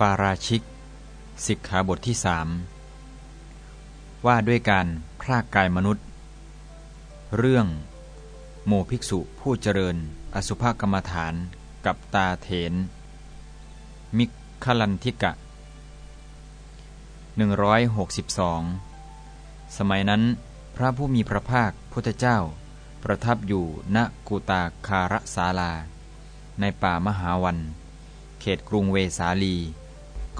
ปาราชิก สิกขาบทที่สามว่าด้วยการพรากกายมนุษย์ เรื่อง โมภิกษุผู้เจริญ อสุภกรรมฐานกับตาเถน มิคลันทิกะ 162 สมัยนั้น พระผู้มีพระภาคพุทธเจ้า ประทับอยู่ณกุตาคารสาลา ในป่ามหาวัน เขตกรุงเวสาลี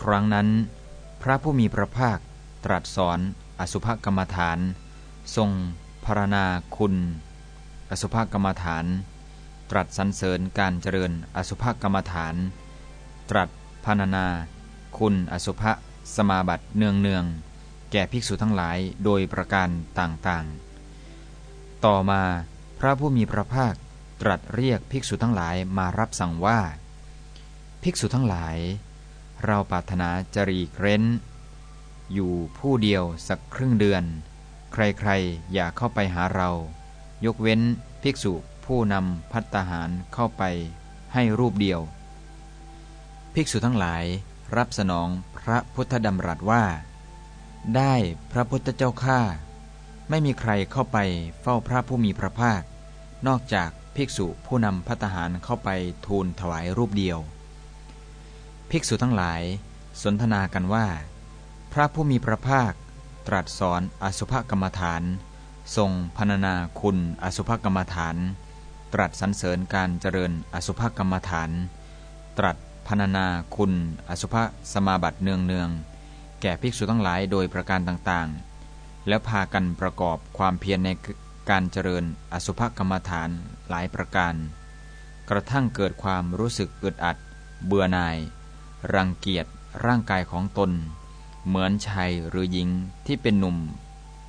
ครั้งนั้น พระผู้มีพระภาคตรัสสอนอสุภกรรมฐาน ทรงพรณนาคุณ อสุภกรรมฐาน ตรัสสรรเสริญการเจริญอสุภกรรมฐาน ตรัสพรรณนา คุณอสุภสมาบัติเนืองเนืองแก่ภิกษุทั้งหลายโดยประการต่างๆ ต่อมาพระผู้มีพระภาคตรัสเรียกภิกษุทั้งหลายมารับสั่งว่า ภิกษุทั้งหลาย เราปรารถนาจรีเร้น อยู่ผู้เดียวสักครึ่งเดือน ใครๆอย่าเข้าไปหาเรา ยกเว้นภิกษุผู้นำพัตตาหารเข้าไปให้รูปเดียว ภิกษุทั้งหลายรับสนองพระพุทธดำรัสว่า ได้พระพุทธเจ้าข้าไม่มีใครเข้าไปเฝ้าพระผู้มีพระภาค นอกจากภิกษุผู้นำพัตหารเข้าไปทูลถวายรูปเดียว ภิกษุทั้งหลาย สนทนากันว่า พระผู้มีพระภาค ตรัสสอนอสุภกรรมฐาน ทรงพรรณนาคุณอสุภกรรมฐาน ตรัสสรรเสริญการเจริญอสุภกรรมฐาน ตรัสพรรณนาคุณอสุภสมาบัติเนืองเนืองแก่ภิกษุทั้งหลายโดยประการต่างๆ แล้วพากันประกอบความเพียรในการเจริญอสุภกรรมฐานหลายประการ กระทั่งเกิดความรู้สึกอึดอัด เบื่อหน่าย รังเกียจร่างกายของตน เหมือนชายหรือหญิงที่เป็นหนุ่ม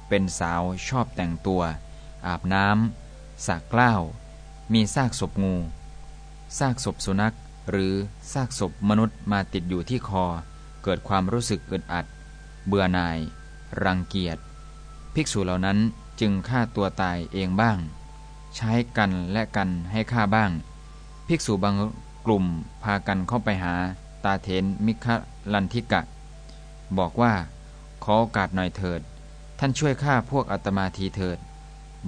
เป็นสาวชอบแต่งตัว อาบน้ำสักกล้าว มีซากศพงูซากศพสุนัข หรือซากศพมนุษย์มาติดอยู่ที่คอ เกิดความรู้สึกอึดอัด เบื่อหน่าย รังเกียจ ภิกษุเหล่านั้นจึงฆ่าตัวตายเองบ้าง ใช้กันและกันให้ฆ่าบ้าง ภิกษุบางกลุ่มพากันเข้าไปหา ตาเถนมิคลันทิกะ บอกว่า ขอโอกาสหน่อยเถิด ท่านช่วยฆ่าพวกอัตมาทีเถิด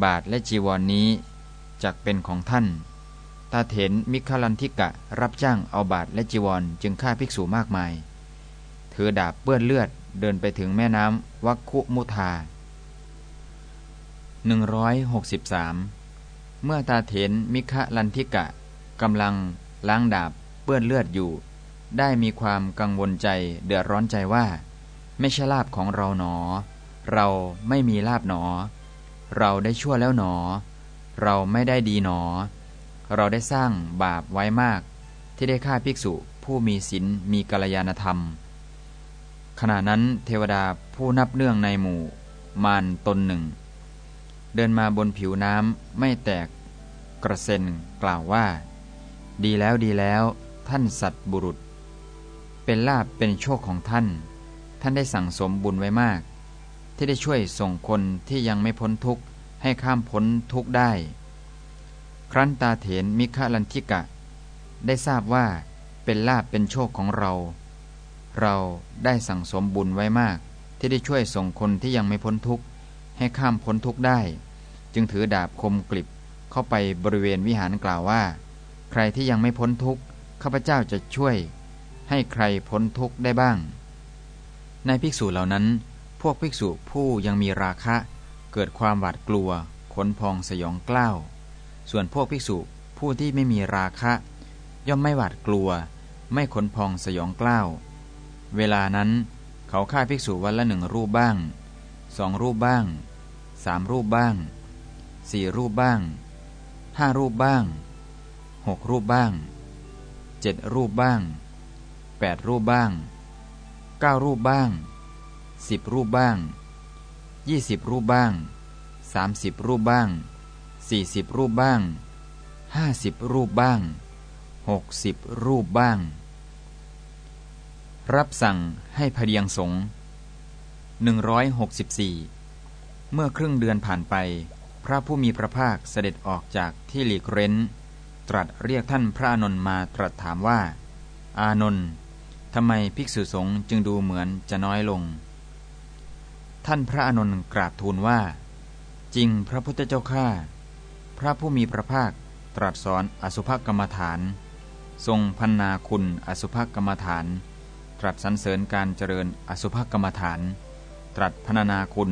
บาทและจีวรนนี้จักเป็นของท่าน ตาเถนมิคลันทิกะรับจ้างเอาบาทและจีวรจึงฆ่าภิกษุมากมาย ถือดาบเปื้อนเลือดเดินไปถึงแม่น้ำวัคคุมุทา163 เมื่อตาเถนมิคะลันทิกะกำลังล้างดาบเปื้อนเลือดอยู่ ได้มีความกังวลใจเดือดร้อนใจว่า ไม่ใช่ลาบของเราหนอ เราไม่มีลาบหนอ เราได้ชั่วแล้วหนอ เราไม่ได้ดีหนอ เราได้สร้างบาปไว้มาก ที่ได้ฆ่าภิกษุผู้มีศีลมีกัลยาณธรรม ขณะนั้นเทวดาผู้นับเนื่องในหมู่ มารตนหนึ่ง เดินมาบนผิวน้ำไม่แตกกระเซ็นกล่าวว่า ดีแล้วดีแล้วท่านสัตบุรุษ เป็นลาบเป็นโชคของท่าน ท่านได้สั่งสมบุญไว้มาก ที่ได้ช่วยส่งคนที่ยังไม่พ้นทุกข์ให้ข้ามพ้นทุกข์ได้ ครั้นตาเถนมิฆลันทิกะ ได้ทราบว่าเป็นลาบเป็นโชคของเรา เราได้สั่งสมบุญไว้มาก ที่ได้ช่วยส่งคนที่ยังไม่พ้นทุกข์ให้ข้ามพ้นทุกข์ได้ จึงถือดาบคมกลิบเข้าไปบริเวณวิหารกล่าวว่า ใครที่ยังไม่พ้นทุกข์ข้าพเจ้าจะช่วย ให้ใครพ้นทุกข์ได้บ้าง ในภิกษุเหล่านั้น พวกภิกษุผู้ยังมีราคะ เกิดความหวาดกลัว ขนพองสยองกล้าว ส่วนพวกภิกษุผู้ที่ไม่มีราคะ ย่อมไม่หวาดกลัว ไม่ขนพองสยองกล้าว เวลานั้นเขาฆ่าภิกษุวันละหนึ่งรูปบ้างสองรูปบ้างสามรูปบ้างสี่รูปบ้างห้ารูปบ้างหกรูปบ้างเจ็ดรูปบ้าง แปดรูปบ้างเก้ารูปบ้างสิบรูปบ้างยี่สิบรูปบ้างสามสิบรูปบ้างสี่สิบรูปบ้างห้าสิบรูปบ้างหกสิบรูปบ้าง รับสั่งให้พเดียงสง164 เมื่อครึ่งเดือนผ่านไป พระผู้มีพระภาคเสด็จออกจากที่หลีกเร้น ตรัสเรียกท่านพระอนนท์มาตรัสถามว่า อานนท์ ทำไมภิกษุสงฆ์จึงดูเหมือนจะน้อยลง ท่านพระอานนกราบทูลว่า จริงพระพุทธเจ้าข้าพระผู้มีพระภาคตรัสสอนอสุภกรรมฐาน ทรงพันนาคุณอสุภกรรมฐาน ตรัสสรรเสริญการเจริญอสุภกรรมฐาน ตรัสพนานาคุณ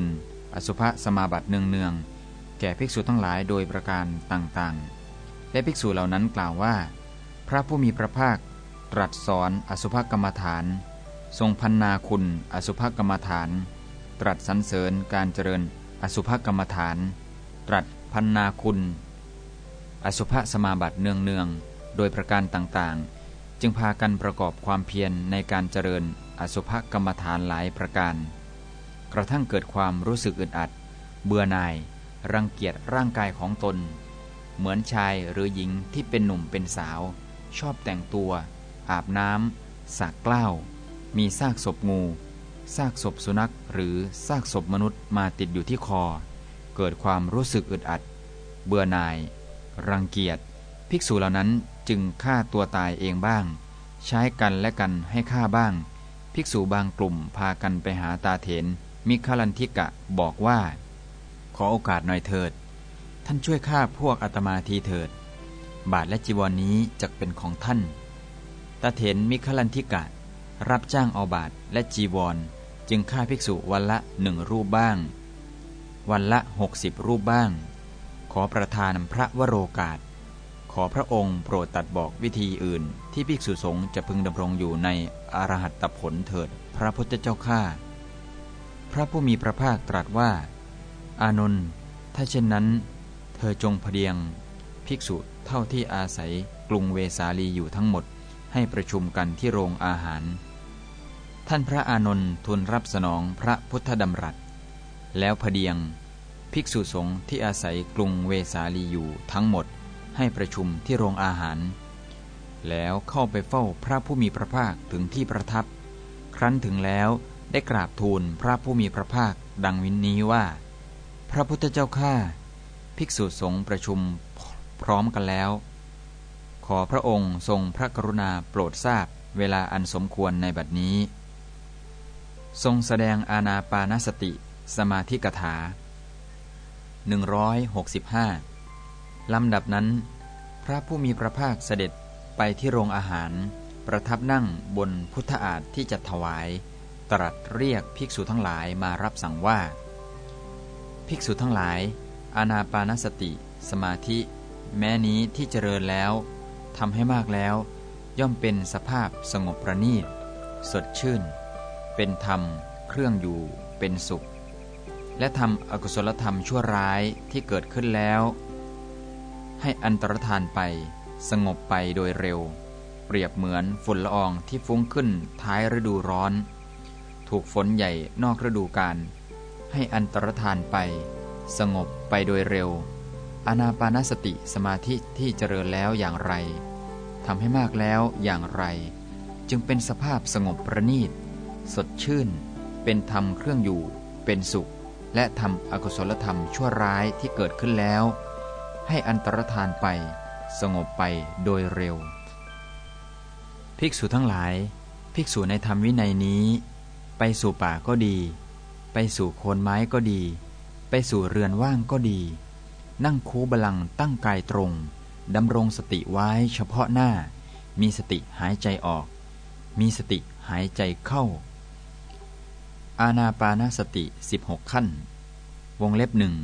อสุภสมาบัติเนืองๆแก่ภิกษุทั้งหลายโดยประการต่างๆ และภิกษุเหล่านั้นกล่าวว่า พระผู้มีพระภาค ตรัสสอนอสุภกรรมฐาน ทรงพันนาคุณอสุภกรรมฐาน ตรัสสรรเสริญการเจริญอสุภกรรมฐาน ตรัสพันนาคุณ อสุภสมาบัติเนืองๆโดยประการต่างๆ จึงพากันประกอบความเพียรในการเจริญอสุภกรรมฐานหลายประการ กระทั่งเกิดความรู้สึกอึดอัด เบื่อหน่าย รังเกียจร่างกายของตน เหมือนชายหรือหญิงที่เป็นหนุ่มเป็นสาว ชอบแต่งตัว อาบน้ำสากกล้าว มีซากศพงู ซากศพสุนัขหรือซากศพมนุษย์มาติดอยู่ที่คอ เกิดความรู้สึกอึดอัด เบื่อหน่าย รังเกียจ ภิกษุเหล่านั้นจึงฆ่าตัวตายเองบ้าง ใช้กันและกันให้ฆ่าบ้าง ภิกษุบางกลุ่มพากันไปหาตาเถน มิคลันทิกะบอกว่า ขอโอกาสหน่อยเถิด ท่านช่วยฆ่าพวกอาตมาทีเถิด บาทและจีวรนนี้จะเป็นของท่าน ตาเถนมิคลันทิกะ รับจ้างเอาบาทและจีวร จึงฆ่าภิกษุวันละหนึ่งรูปบ้าง วันละหกสิบรูปบ้าง ขอประทานพระวโรกาส ขอพระองค์โปรดตัดบอกวิธีอื่น ที่ภิกษุสงฆ์จะพึงดำรงอยู่ในอรหัตตผลเถิด พระพุทธเจ้าข้าพระผู้มีพระภาคตรัสว่า อานนท์ถ้าเช่นนั้น เธอจงเดียง ภิกษุเท่าที่อาศัยกรุงเวสาลีอยู่ทั้งหมด ให้ประชุมกันที่โรงอาหาร ท่านพระอานนท์ทูลรับสนองพระพุทธดำรัส แล้วพเดียง ภิกษุสงฆ์ที่อาศัยกรุงเวสาลีอยู่ทั้งหมดให้ประชุมที่โรงอาหาร แล้วเข้าไปเฝ้าพระผู้มีพระภาคถึงที่ประทับ ครั้นถึงแล้วได้กราบทูลพระผู้มีพระภาคดังวินนี้ว่า พระพุทธเจ้าข้าภิกษุสงฆ์ประชุมพร้อมกันแล้ว อพระองค์ทรงพระกรุณาโปรดทราบเวลาอันสมควรในบัดนี้ ทรงแสดงอาณาปานสติ สมาธิกถา 165 ลำดับนั้น พระผู้มีพระภาคเสด็จไปที่โรงอาหาร ประทับนั่งบนพุทธอาฏที่จัดถวาย ตรัสเรียกภิกษุทั้งหลายมารับสั่งว่า ภิกษุทั้งหลาย อาณาปานสติ สมาธิ แม้นี้ที่เจริญแล้ว ทำให้มากแล้ว ย่อมเป็นสภาพสงบประณีต สดชื่น เป็นธรรม เครื่องอยู่เป็นสุข และทำอกุศลธรรมชั่วร้ายที่เกิดขึ้นแล้ว ให้อันตรธานไปสงบไปโดยเร็ว เปรียบเหมือนฝุ่นละอองที่ฟุ้งขึ้นท้ายฤดูร้อน ถูกฝนใหญ่นอกฤดูกาลให้อันตรธานไป สงบไปโดยเร็ว อนาปานสติสมาธิที่เจริญแล้วอย่างไรทำให้มากแล้วอย่างไร จึงเป็นสภาพสงบประณีต สดชื่น เป็นธรรมเครื่องอยู่ เป็นสุข และทำอกุศลธรรมชั่วร้ายที่เกิดขึ้นแล้ว ให้อันตรธานไป สงบไปโดยเร็ว ภิกษุทั้งหลาย ภิกษุในธรรมวินัยนี้ ไปสู่ป่าก็ดี ไปสู่โคนไม้ก็ดี ไปสู่เรือนว่างก็ดี นั่งคูบาลังตั้งกายตรง ดำรงสติไว้เฉพาะหน้า มีสติหายใจออก มีสติหายใจเข้า อาณาปานาสติ 16 ขั้น วงเล็บหนึ่ง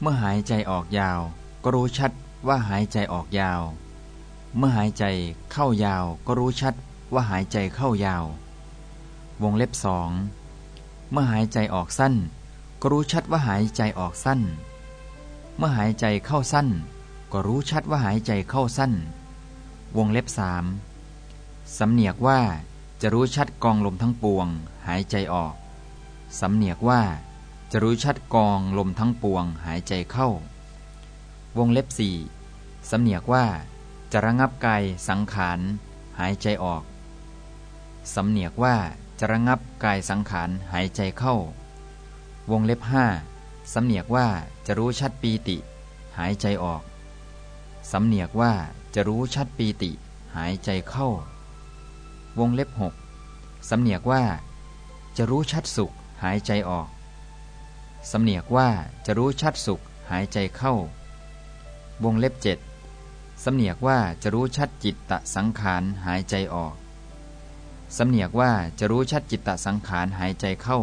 เมื่อหายใจออกยาว ก็รู้ชัดว่าหายใจออกยาว เมื่อหายใจเข้ายาวก็รู้ชัดว่าหายใจเข้ายาว วงเล็บสอง เมื่อหายใจออกสั้น ก็รู้ชัดว่าหายใจออกสั้น เมื่อหายใจเข้าสั้น ก็รู้ชัดว่าหายใจเข้าสั้น วงเล็บสามสำเนียกว่าจะรู้ชัดกองลมทั้งปวง หายใจออก สำเนียกว่าจะรู้ชัดกองลมทั้งปวง หายใจเข้า วงเล็บสี่สำเนียกว่าจะระงับกายสังขาร หายใจออก สำเนียกว่าจะระงับกายสังขาร หายใจเข้า วงเล็บห้า สำเนียกว่าจะรู้ชัดปีติ หายใจออก สำเนียกว่าจะรู้ชัดปีติ หายใจเข้า วงเล็บหกสำเนียกว่า จะรู้ชัดสุข หายใจออก สำเนียกว่าจะรู้ชัดสุข หายใจเข้า วงเล็บเจ็ดสำเนียกว่าจะรู้ชัดจิตตสังขารหายใจออก สำเนียกว่าจะรู้ชัดจิตตสังขารหายใจเข้า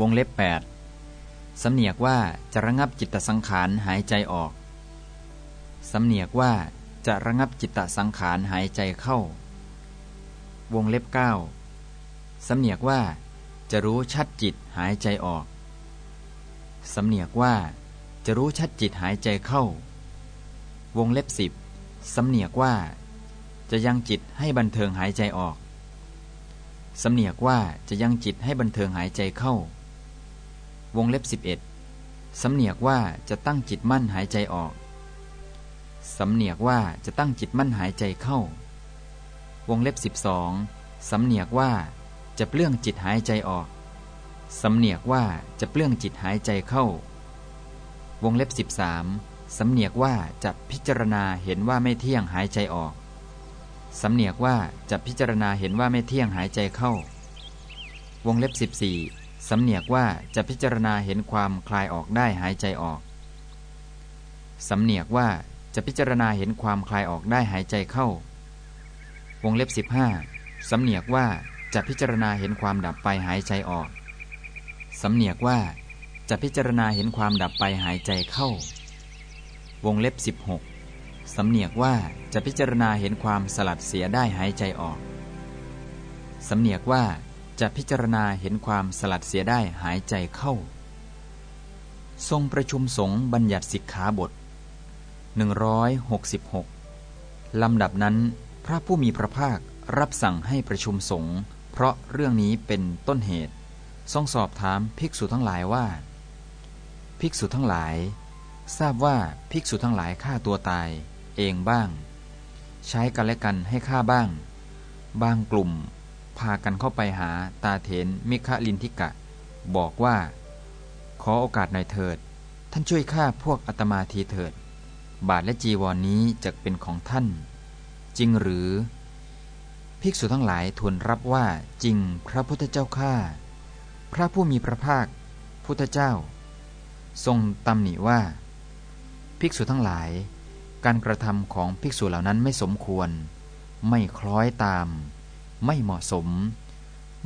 วงเล็บ8 สำเนียกว่าจะระงับจิตตสังขารหายใจออก สำเนียกว่าจะระงับจิตตสังขารหายใจเข้า วงเล็บ 9 สำเนียกว่าจะรู้ชัดจิตหายใจออก สำเนียกว่าจะรู้ชัดจิตหายใจเข้า วงเล็บสิบสำเนียกว่า จะยังจิตให้บันเทิงหายใจออก สำเนียกว่าจะยังจิตให้บันเทิงหายใจเข้า วงเล็บสิบเอ็ดสำเนียกว่าจะตั้งจิตมั่นหายใจออก สำเนียกว่าจะตั้งจิตมั่นหายใจเข้า วงเล็บสิบสองสำเนียกว่าจะเปลื้องจิตหายใจออก สำเนียกว่าจะเปลื้องจิตหายใจเข้า วงเล็บ 13 สำเนียกว่าจะพิจารณาเห็นว่าไม่เที่ยงหายใจออก สำเนียกว่าจะพิจารณาเห็นว่าไม่เที่ยงหายใจเข้า วงเล็บ 14 สำเนียกว่าจะพิจารณาเห็นความคลายออกได้หายใจออก สำเนียกว่าจะพิจารณาเห็นความคลายออกได้หายใจเข้า วงเล็บ 15 สำเนียกว่าจะพิจารณาเห็นความดับไปหายใจออก สำเนียกว่าจะพิจารณาเห็นความดับไปหายใจเข้า วงเล็บ 16 สำเนียกว่าจะพิจารณาเห็นความสลัดเสียได้หายใจออก สำเนียกว่า จะพิจารณาเห็นความสลัดเสียได้หายใจเข้า ทรงประชุมสงฆ์บัญญัติสิกขาบท 166 ลำดับนั้น พระผู้มีพระภาครับสั่งให้ประชุมสงฆ์เพราะเรื่องนี้เป็นต้นเหตุ ทรงสอบถามภิกษุทั้งหลายว่า ภิกษุทั้งหลาย ทราบว่าภิกษุทั้งหลายฆ่าตัวตาย เองบ้าง ใช้กันและกันให้ฆ่าบ้าง บางกลุ่ม พากันเข้าไปหาตาเถนมิคลินทิกะ บอกว่า ขอโอกาสหน่อยเถิด ท่านช่วยฆ่าพวกอัตมาทีเถิด บาทและจีวรนนี้จะเป็นของท่าน จริงหรือ ภิกษุทั้งหลายทูลรับว่าจริงพระพุทธเจ้าข้าพระผู้มีพระภาค พุทธเจ้า ทรงตำหนิว่า ภิกษุทั้งหลาย การกระทำของภิกษุเหล่านั้นไม่สมควร ไม่คล้อยตาม ไม่เหมาะสม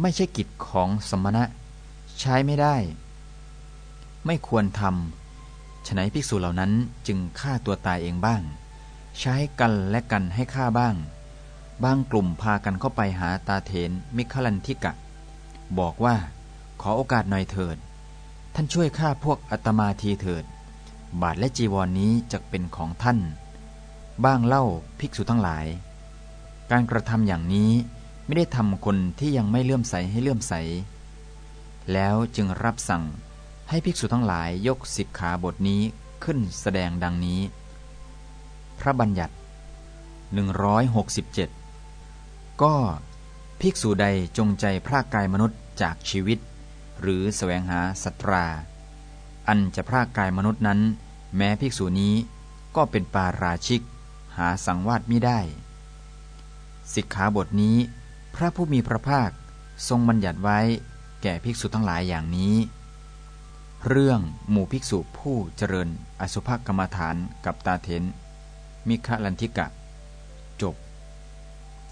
ไม่ใช่กิจของสมณะ ใช้ไม่ได้ ไม่ควรทำฉนัยภิกษุเหล่านั้นจึงฆ่าตัวตายเองบ้าง ใช้กันและกันให้ฆ่าบ้าง บางกลุ่มพากันเข้าไปหาตาเถนมิคลันทิกะ บอกว่าขอโอกาสหน่อยเถิด ท่านช่วยข้าพวกอัตมาทีเถิด บาทและจีวรนนี้จะเป็นของท่าน บ้างเล่าภิกษุทั้งหลาย การกระทำอย่างนี้ ไม่ได้ทำคนที่ยังไม่เลื่อมใสให้เลื่อมใส แล้วจึงรับสั่งให้ภิกษุทั้งหลายยกสิกขาบทนี้ขึ้นแสดงดังนี้ พระบัญญัติ 167 ก็ภิกษุใดจงใจพรากกายมนุษย์จากชีวิต หรือแสวงหาสัตรา อันจะพรากกายมนุษย์นั้น แม้ภิกษุนี้ก็เป็นปาราชิก หาสังวาสไม่ได้ สิกขาบทนี้ พระผู้มีพระภาคทรงบัญญัติไว้แก่ภิกษุทั้งหลายอย่างนี้ เรื่องหมู่ภิกษุผู้เจริญอสุภกรรมฐานกับตาเทนมิคะลันทิกะ